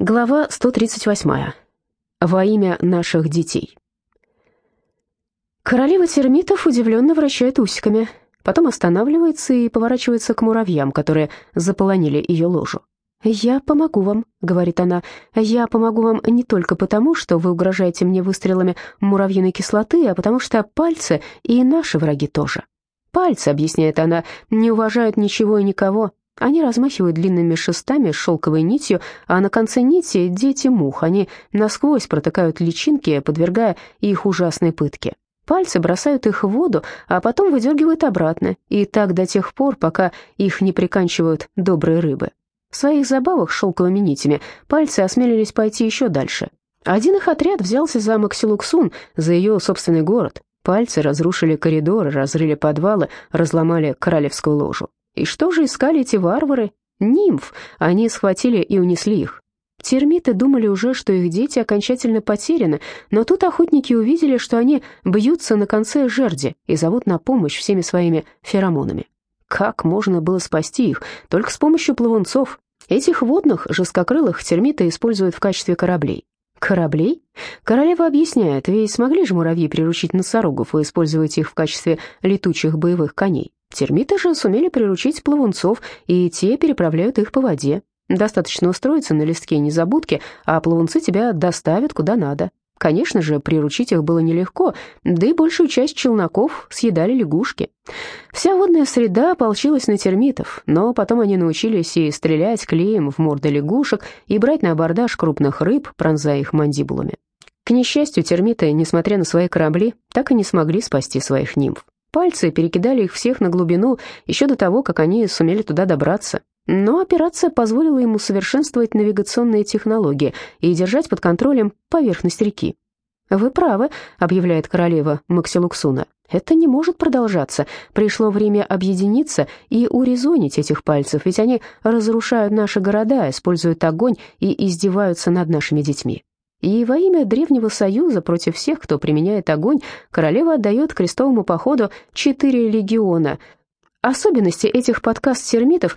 Глава 138. Во имя наших детей. Королева термитов удивленно вращает усиками, потом останавливается и поворачивается к муравьям, которые заполонили ее ложу. «Я помогу вам», — говорит она. «Я помогу вам не только потому, что вы угрожаете мне выстрелами муравьиной кислоты, а потому что пальцы и наши враги тоже». «Пальцы», — объясняет она, — «не уважают ничего и никого, они размахивают длинными шестами с шелковой нитью, а на конце нити дети мух. Они насквозь протыкают личинки, подвергая их ужасной пытке. Пальцы бросают их в воду, а потом выдергивают обратно, и так до тех пор, пока их не приканчивают добрые рыбы. В своих забавах с шелковыми нитями пальцы осмелились пойти еще дальше. Один их отряд взялся за Максилуксун, за ее собственный город. Пальцы разрушили коридоры, разрыли подвалы, разломали королевскую ложу. И что же искали эти варвары? Нимф. Они схватили и унесли их. Термиты думали уже, что их дети окончательно потеряны, но тут охотники увидели, что они бьются на конце жерди и зовут на помощь всеми своими феромонами. Как можно было спасти их? Только с помощью плавунцов. Этих водных, жесткокрылых, термиты используют в качестве кораблей. Кораблей? Королева объясняет, ведь смогли же муравьи приручить носорогов и использовать их в качестве летучих боевых коней. Термиты же сумели приручить плавунцов, и те переправляют их по воде. Достаточно устроиться на листке незабудки, а плавунцы тебя доставят куда надо. Конечно же, приручить их было нелегко, да и большую часть челноков съедали лягушки. Вся водная среда ополчилась на термитов, но потом они научились и стрелять клеем в морды лягушек, и брать на абордаж крупных рыб, пронзая их мандибулами. К несчастью, термиты, несмотря на свои корабли, так и не смогли спасти своих нимф. Пальцы перекидали их всех на глубину еще до того, как они сумели туда добраться. Но операция позволила ему совершенствовать навигационные технологии и держать под контролем поверхность реки. «Вы правы», — объявляет королева Максилуксуна. «Это не может продолжаться. Пришло время объединиться и урезонить этих пальцев, ведь они разрушают наши города, используют огонь и издеваются над нашими детьми. И во имя древнего союза против всех, кто применяет огонь, королева отдает крестовому походу четыре легиона. Особенности этих подкаст-термитов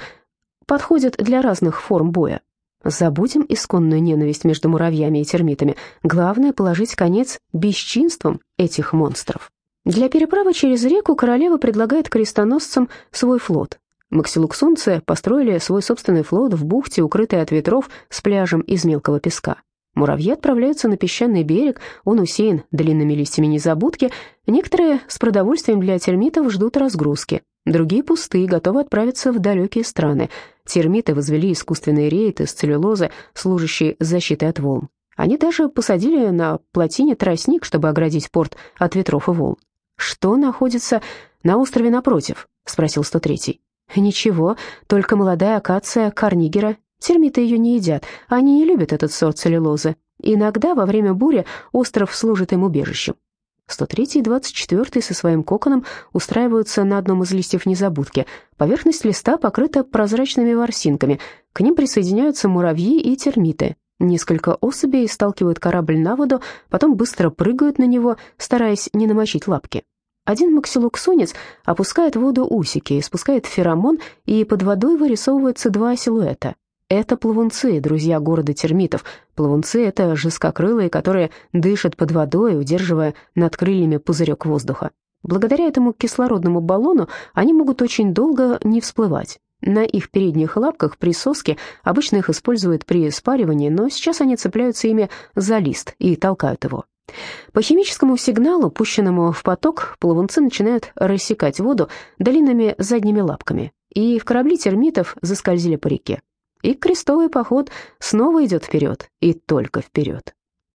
подходят для разных форм боя. Забудем исконную ненависть между муравьями и термитами. Главное — положить конец бесчинствам этих монстров. Для переправы через реку королева предлагает крестоносцам свой флот. Максилуксунцы построили свой собственный флот в бухте, укрытой от ветров, с пляжем из мелкого песка. Муравьи отправляются на песчаный берег, он усеян длинными листьями незабудки. Некоторые с продовольствием для термитов ждут разгрузки, другие пустые, готовы отправиться в далекие страны. Термиты возвели искусственные рейд из целлюлозы, служащие защитой от волн. Они даже посадили на плотине тростник, чтобы оградить порт от ветров и волн. «Что находится на острове напротив?» — спросил 103-й. «Ничего, только молодая акация Карнигера Термиты ее не едят, они не любят этот сорт целлюлозы. Иногда во время бури остров служит им убежищем. 103 и 24 со своим коконом устраиваются на одном из листьев незабудки. Поверхность листа покрыта прозрачными ворсинками. К ним присоединяются муравьи и термиты. Несколько особей сталкивают корабль на воду, потом быстро прыгают на него, стараясь не намочить лапки. Один максилуксонец опускает в воду усики, спускает феромон, и под водой вырисовываются два силуэта это плавунцы, друзья города термитов. Плавунцы — это жескокрылые, которые дышат под водой, удерживая над крыльями пузырек воздуха. Благодаря этому кислородному баллону они могут очень долго не всплывать. На их передних лапках присоски, обычно их используют при спаривании, но сейчас они цепляются ими за лист и толкают его. По химическому сигналу, пущенному в поток, плавунцы начинают рассекать воду длинными задними лапками, и в корабли термитов заскользили по реке. И крестовый поход снова идет вперед, и только вперед.